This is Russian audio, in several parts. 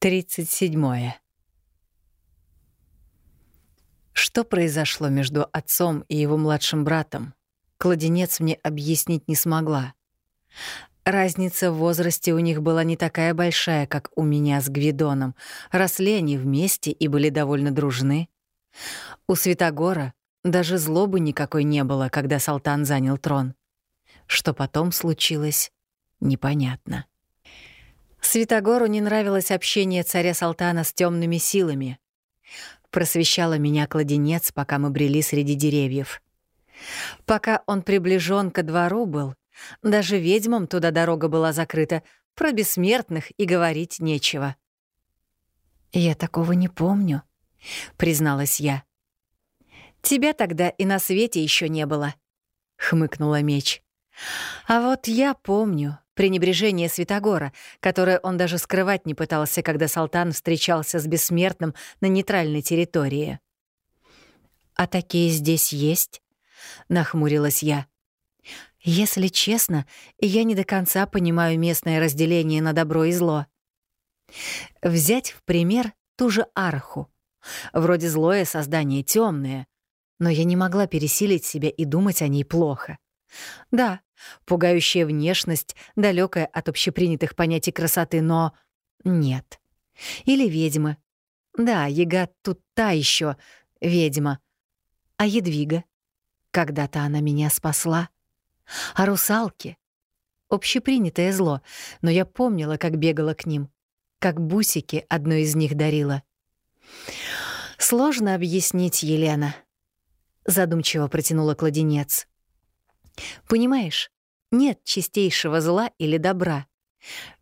37. Что произошло между отцом и его младшим братом, кладенец мне объяснить не смогла. Разница в возрасте у них была не такая большая, как у меня с Гвидоном. Росли они вместе и были довольно дружны. У Святогора даже злобы никакой не было, когда Салтан занял трон. Что потом случилось, непонятно. Святогору не нравилось общение царя Салтана с темными силами. Просвещала меня кладенец, пока мы брели среди деревьев. Пока он приближен ко двору был, даже ведьмам туда дорога была закрыта, про бессмертных и говорить нечего. «Я такого не помню», — призналась я. «Тебя тогда и на свете еще не было», — хмыкнула меч. «А вот я помню пренебрежение Святогора, которое он даже скрывать не пытался, когда Салтан встречался с бессмертным на нейтральной территории». «А такие здесь есть?» — нахмурилась я. «Если честно, я не до конца понимаю местное разделение на добро и зло. Взять в пример ту же Арху. Вроде злое создание темное, но я не могла пересилить себя и думать о ней плохо. Да, пугающая внешность, далекая от общепринятых понятий красоты, но нет. Или ведьмы. Да, Яга тут та еще ведьма. А Едвига? Когда-то она меня спасла. А русалки? Общепринятое зло, но я помнила, как бегала к ним, как бусики одной из них дарила. Сложно объяснить, Елена задумчиво протянула кладенец. Понимаешь, нет чистейшего зла или добра.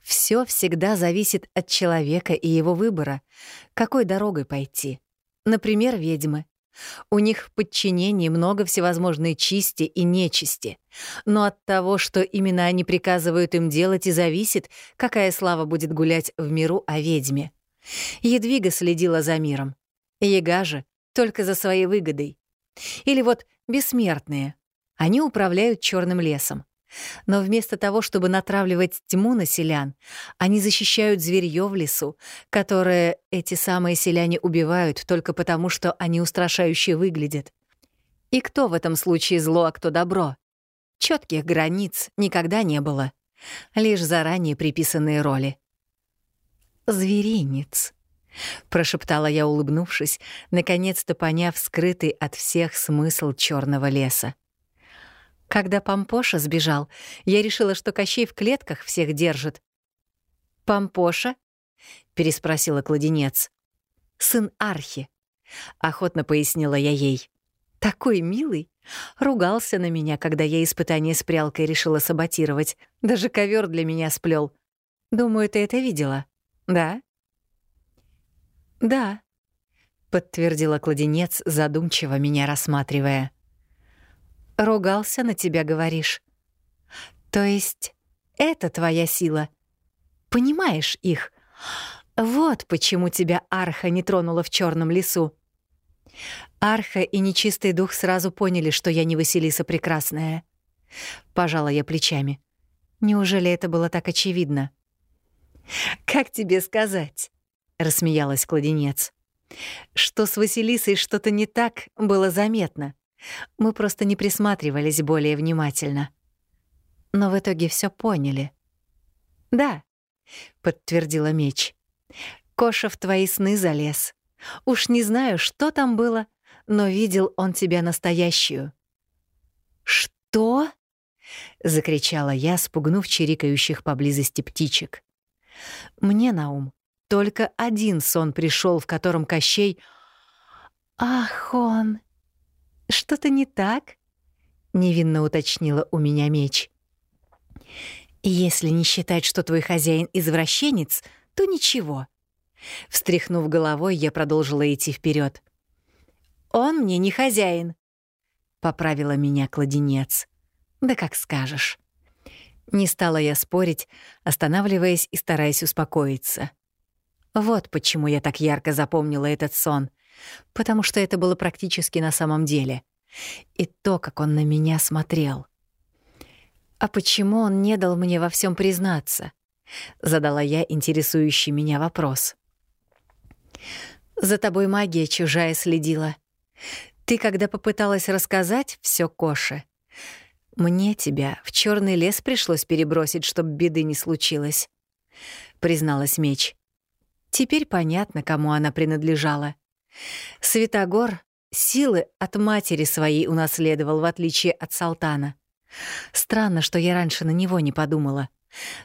Все всегда зависит от человека и его выбора, какой дорогой пойти. Например, ведьмы. У них в подчинении много всевозможной чисти и нечисти. Но от того, что именно они приказывают им делать, и зависит, какая слава будет гулять в миру о ведьме. Едвига следила за миром. Яга же — только за своей выгодой. Или вот бессмертные. Они управляют черным лесом. Но вместо того, чтобы натравливать тьму на селян, они защищают зверьё в лесу, которое эти самые селяне убивают только потому, что они устрашающе выглядят. И кто в этом случае зло, а кто добро? Четких границ никогда не было, лишь заранее приписанные роли. Зверинец. — прошептала я, улыбнувшись, наконец-то поняв скрытый от всех смысл черного леса. Когда Пампоша сбежал, я решила, что Кощей в клетках всех держит. «Пампоша?» — переспросила кладенец. «Сын Архи», — охотно пояснила я ей. «Такой милый!» Ругался на меня, когда я испытание с прялкой решила саботировать. Даже ковер для меня сплел. Думаю, ты это видела. Да? «Да», — подтвердила кладенец, задумчиво меня рассматривая. «Ругался на тебя, говоришь? То есть это твоя сила? Понимаешь их? Вот почему тебя Арха не тронула в черном лесу. Арха и нечистый дух сразу поняли, что я не Василиса Прекрасная. Пожала я плечами. Неужели это было так очевидно? «Как тебе сказать?» — рассмеялась кладенец. «Что с Василисой что-то не так, было заметно. Мы просто не присматривались более внимательно. Но в итоге все поняли». «Да», — подтвердила меч. «Коша в твои сны залез. Уж не знаю, что там было, но видел он тебя настоящую». «Что?» — закричала я, спугнув чирикающих поблизости птичек. Мне на ум только один сон пришел, в котором Кощей... «Ах, он! Что-то не так?» — невинно уточнила у меня меч. «Если не считать, что твой хозяин извращенец, то ничего». Встряхнув головой, я продолжила идти вперед. «Он мне не хозяин», — поправила меня кладенец. «Да как скажешь». Не стала я спорить, останавливаясь и стараясь успокоиться. Вот почему я так ярко запомнила этот сон. Потому что это было практически на самом деле. И то, как он на меня смотрел. «А почему он не дал мне во всем признаться?» — задала я интересующий меня вопрос. За тобой магия чужая следила. Ты, когда попыталась рассказать, все коше. Мне тебя в черный лес пришлось перебросить, чтобы беды не случилось, призналась меч. Теперь понятно, кому она принадлежала. Святогор силы от матери своей унаследовал, в отличие от Салтана. Странно, что я раньше на него не подумала.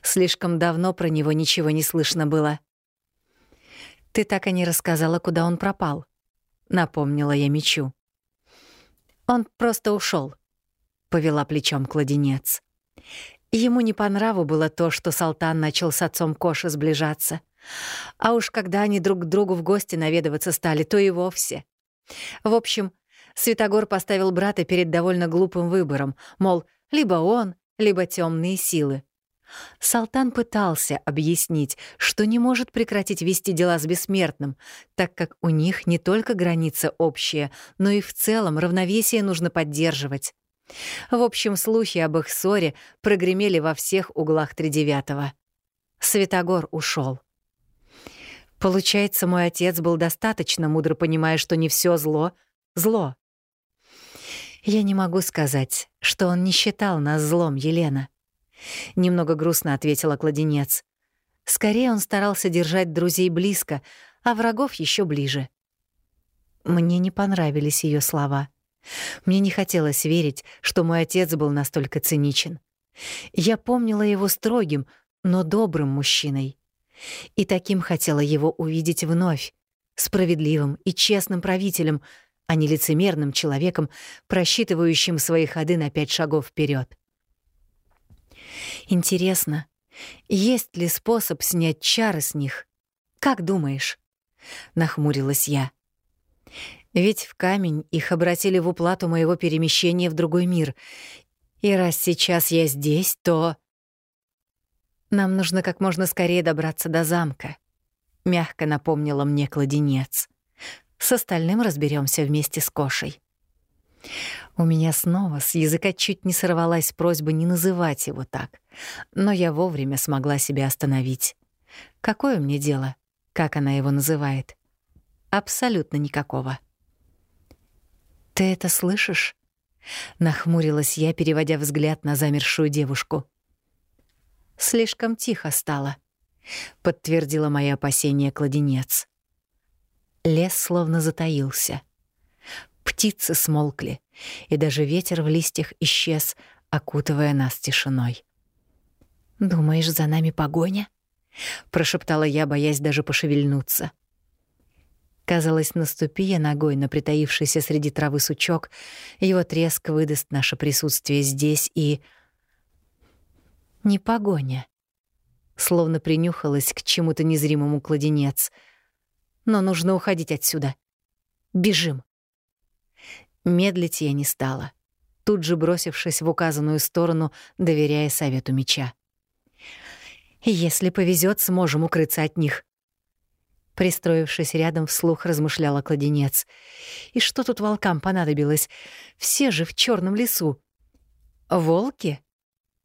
Слишком давно про него ничего не слышно было. «Ты так и не рассказала, куда он пропал», — напомнила я мечу. «Он просто ушел, повела плечом кладенец. Ему не по нраву было то, что Салтан начал с отцом Коши сближаться. А уж когда они друг к другу в гости наведываться стали, то и вовсе. В общем, Святогор поставил брата перед довольно глупым выбором, мол, либо он, либо темные силы. Салтан пытался объяснить, что не может прекратить вести дела с бессмертным, так как у них не только граница общая, но и в целом равновесие нужно поддерживать. В общем, слухи об их ссоре прогремели во всех углах Тридевятого. Святогор ушел. Получается, мой отец был достаточно мудро, понимая, что не все зло — зло. Я не могу сказать, что он не считал нас злом, Елена. Немного грустно ответила кладенец. Скорее он старался держать друзей близко, а врагов еще ближе. Мне не понравились ее слова. Мне не хотелось верить, что мой отец был настолько циничен. Я помнила его строгим, но добрым мужчиной. И таким хотела его увидеть вновь, справедливым и честным правителем, а не лицемерным человеком, просчитывающим свои ходы на пять шагов вперед. Интересно, есть ли способ снять чары с них? Как думаешь? Нахмурилась я. Ведь в камень их обратили в уплату моего перемещения в другой мир. И раз сейчас я здесь, то... Нам нужно как можно скорее добраться до замка, мягко напомнила мне кладенец. С остальным разберемся вместе с Кошей. У меня снова с языка чуть не сорвалась просьба не называть его так, но я вовремя смогла себя остановить. Какое мне дело, как она его называет? Абсолютно никакого. «Ты это слышишь?» — нахмурилась я, переводя взгляд на замершую девушку. Слишком тихо стало, подтвердила мои опасения кладенец. Лес словно затаился. Птицы смолкли, и даже ветер в листьях исчез, окутывая нас тишиной. «Думаешь, за нами погоня?» — прошептала я, боясь даже пошевельнуться. Казалось, наступи я ногой на притаившийся среди травы сучок, его треск выдаст наше присутствие здесь и не погоня. Словно принюхалась к чему-то незримому кладенец. Но нужно уходить отсюда. Бежим. Медлить я не стала, тут же бросившись в указанную сторону, доверяя совету меча. «Если повезет, сможем укрыться от них». Пристроившись рядом, вслух размышляла кладенец. «И что тут волкам понадобилось? Все же в черном лесу». «Волки?»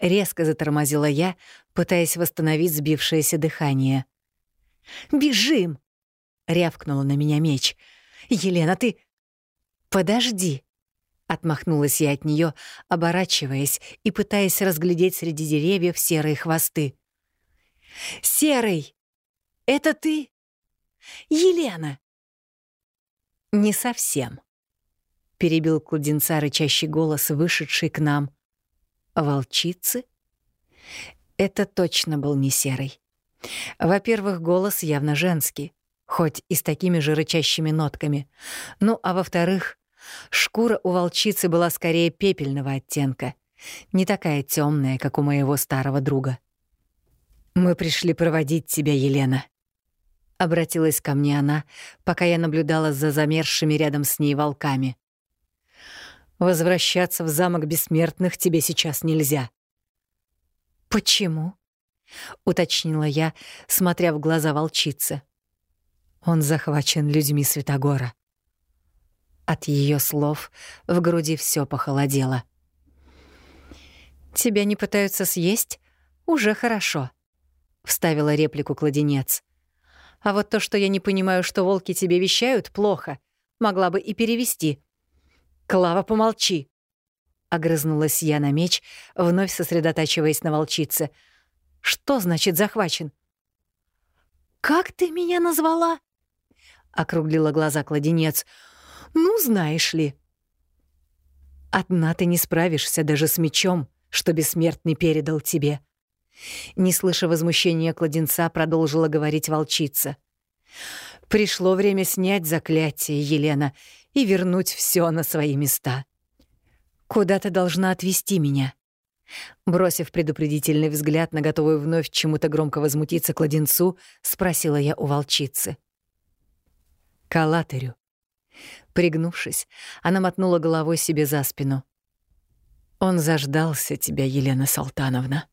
Резко затормозила я, пытаясь восстановить сбившееся дыхание. «Бежим!» — рявкнула на меня меч. «Елена, ты...» «Подожди!» — отмахнулась я от нее, оборачиваясь и пытаясь разглядеть среди деревьев серые хвосты. «Серый! Это ты? Елена!» «Не совсем», — перебил кладенца рычащий голос, вышедший к нам — Волчицы? Это точно был не серый. Во-первых, голос явно женский, хоть и с такими же рычащими нотками. Ну, а во-вторых, шкура у волчицы была скорее пепельного оттенка, не такая темная, как у моего старого друга. «Мы пришли проводить тебя, Елена», — обратилась ко мне она, пока я наблюдала за замерзшими рядом с ней волками. Возвращаться в замок бессмертных тебе сейчас нельзя. Почему? уточнила я, смотря в глаза волчицы. Он захвачен людьми Святогора. От ее слов в груди все похолодело. Тебя не пытаются съесть? Уже хорошо, вставила реплику кладенец. А вот то, что я не понимаю, что волки тебе вещают, плохо. Могла бы и перевести. Клава, помолчи. Огрызнулась я на меч, вновь сосредотачиваясь на волчице. Что значит захвачен? «Как ты меня назвала?» — округлила глаза кладенец. «Ну, знаешь ли». «Одна ты не справишься даже с мечом, что бессмертный передал тебе». Не слыша возмущения кладенца, продолжила говорить волчица. «Пришло время снять заклятие, Елена, и вернуть все на свои места. Куда ты должна отвести меня?» Бросив предупредительный взгляд на готовую вновь чему-то громко возмутиться кладенцу, спросила я у волчицы. «Калатырю». Пригнувшись, она мотнула головой себе за спину. «Он заждался тебя, Елена Салтановна».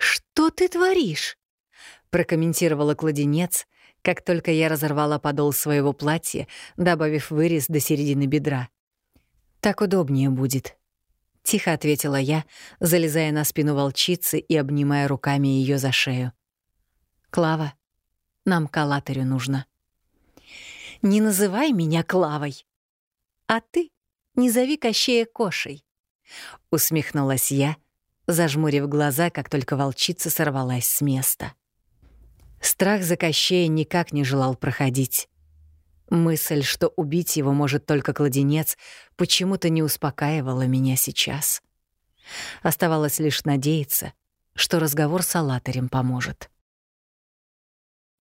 «Что ты творишь?» — прокомментировала кладенец, как только я разорвала подол своего платья, добавив вырез до середины бедра. «Так удобнее будет», — тихо ответила я, залезая на спину волчицы и обнимая руками ее за шею. «Клава, нам к Алатырю нужно». «Не называй меня Клавой, а ты не зови Кощея Кошей», — усмехнулась я, зажмурив глаза, как только волчица сорвалась с места. Страх за Кощея никак не желал проходить. Мысль, что убить его может только кладенец, почему-то не успокаивала меня сейчас. Оставалось лишь надеяться, что разговор с Алатарем поможет.